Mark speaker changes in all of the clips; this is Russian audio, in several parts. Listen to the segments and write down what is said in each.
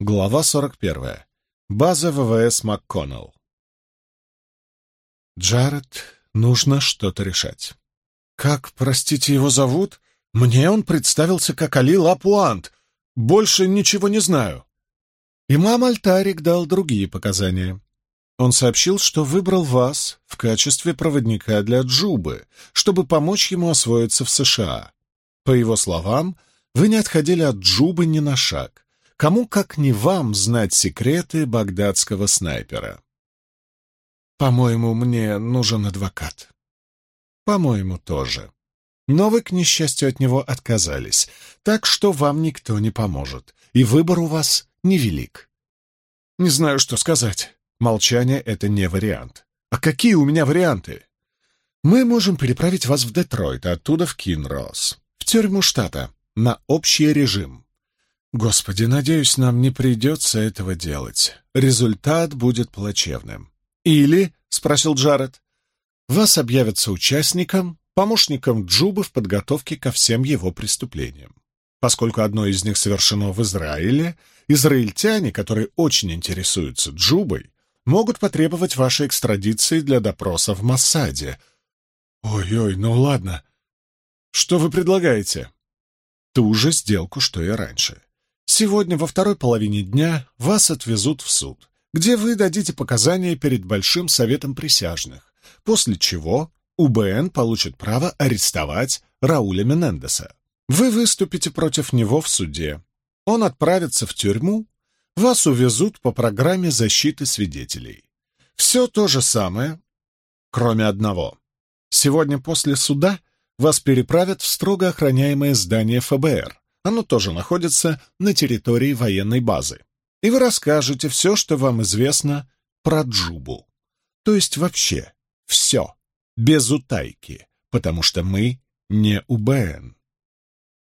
Speaker 1: Глава 41. База ВВС МакКоннелл. Джаред, нужно что-то решать. Как, простите, его зовут? Мне он представился как Али Лапуант. Больше ничего не знаю. Имам Альтарик дал другие показания. Он сообщил, что выбрал вас в качестве проводника для Джубы, чтобы помочь ему освоиться в США. По его словам, вы не отходили от Джубы ни на шаг. Кому, как не вам, знать секреты багдадского снайпера? По-моему, мне нужен адвокат. По-моему, тоже. Но вы, к несчастью, от него отказались, так что вам никто не поможет, и выбор у вас невелик. Не знаю, что сказать. Молчание — это не вариант. А какие у меня варианты? Мы можем переправить вас в Детройт, оттуда в Кинрос, в тюрьму штата, на общий режим. Господи, надеюсь, нам не придется этого делать. Результат будет плачевным. Или, — спросил Джаред, — вас объявят соучастником, помощником Джубы в подготовке ко всем его преступлениям. Поскольку одно из них совершено в Израиле, израильтяне, которые очень интересуются Джубой, могут потребовать вашей экстрадиции для допроса в Массаде. Ой-ой, ну ладно. Что вы предлагаете? Ту же сделку, что и раньше. Сегодня во второй половине дня вас отвезут в суд, где вы дадите показания перед Большим Советом Присяжных, после чего УБН получит право арестовать Рауля Менендеса. Вы выступите против него в суде. Он отправится в тюрьму, вас увезут по программе защиты свидетелей. Все то же самое, кроме одного. Сегодня после суда вас переправят в строго охраняемое здание ФБР, оно тоже находится на территории военной базы. И вы расскажете все, что вам известно про Джубу. То есть вообще все, без утайки, потому что мы не УБН.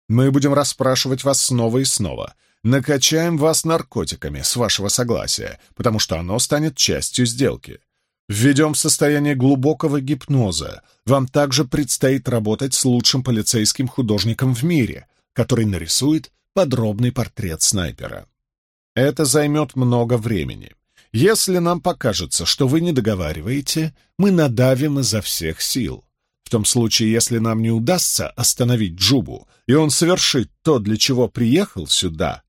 Speaker 1: Мы будем расспрашивать вас снова и снова, накачаем вас наркотиками с вашего согласия, потому что оно станет частью сделки. Введем в состояние глубокого гипноза. Вам также предстоит работать с лучшим полицейским художником в мире, который нарисует подробный портрет снайпера. Это займет много времени. Если нам покажется, что вы не договариваете, мы надавим изо всех сил. В том случае, если нам не удастся остановить Джубу, и он совершит то, для чего приехал сюда,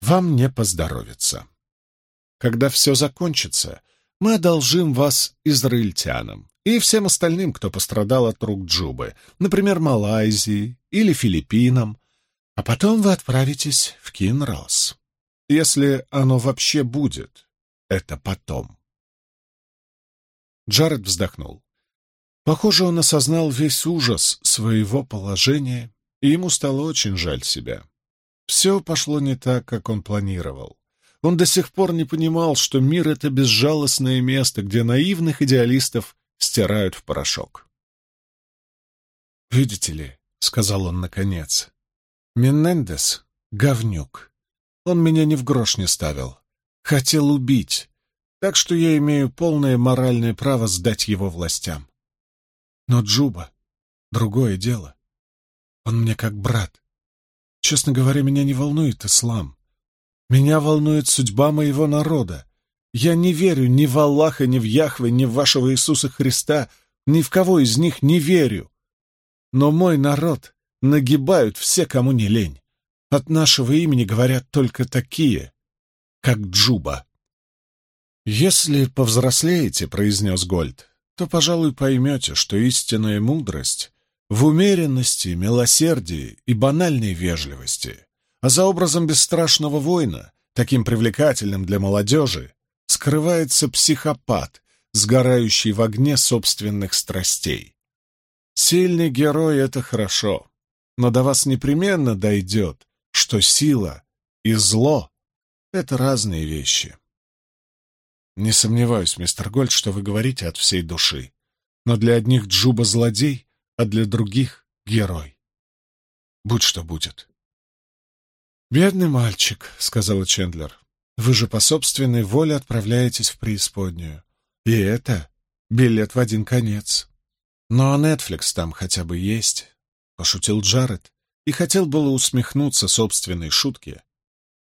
Speaker 1: вам не поздоровится. Когда все закончится, мы одолжим вас израильтянам и всем остальным, кто пострадал от рук Джубы, например, Малайзии или Филиппинам, а потом вы отправитесь в Кинрос. Если оно вообще будет, это потом. Джаред вздохнул. Похоже, он осознал весь ужас своего положения, и ему стало очень жаль себя. Все пошло не так, как он планировал. Он до сих пор не понимал, что мир — это безжалостное место, где наивных идеалистов стирают в порошок. «Видите ли», — сказал он наконец, Менендес — говнюк. Он меня ни в грош не ставил. Хотел убить, так что я имею полное моральное право сдать его властям. Но Джуба — другое дело. Он мне как брат. Честно говоря, меня не волнует ислам. Меня волнует судьба моего народа. Я не верю ни в Аллаха, ни в Яхве, ни в вашего Иисуса Христа, ни в кого из них не верю. Но мой народ нагибают все, кому не лень. От нашего имени говорят только такие, как Джуба. «Если повзрослеете», — произнес Гольд, — «то, пожалуй, поймете, что истинная мудрость в умеренности, милосердии и банальной вежливости, а за образом бесстрашного воина, таким привлекательным для молодежи, скрывается психопат, сгорающий в огне собственных страстей. Сильный герой — это хорошо, но до вас непременно дойдет, что сила и зло — это разные вещи. Не сомневаюсь, мистер Гольд, что вы говорите от всей души, но для одних Джуба злодей, а для других — герой. Будь что будет. «Бедный мальчик», — сказала Чендлер, — «вы же по собственной воле отправляетесь в преисподнюю. И это билет в один конец. Но Netflix там хотя бы есть». — пошутил Джаред и хотел было усмехнуться собственной шутке,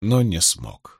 Speaker 1: но не смог.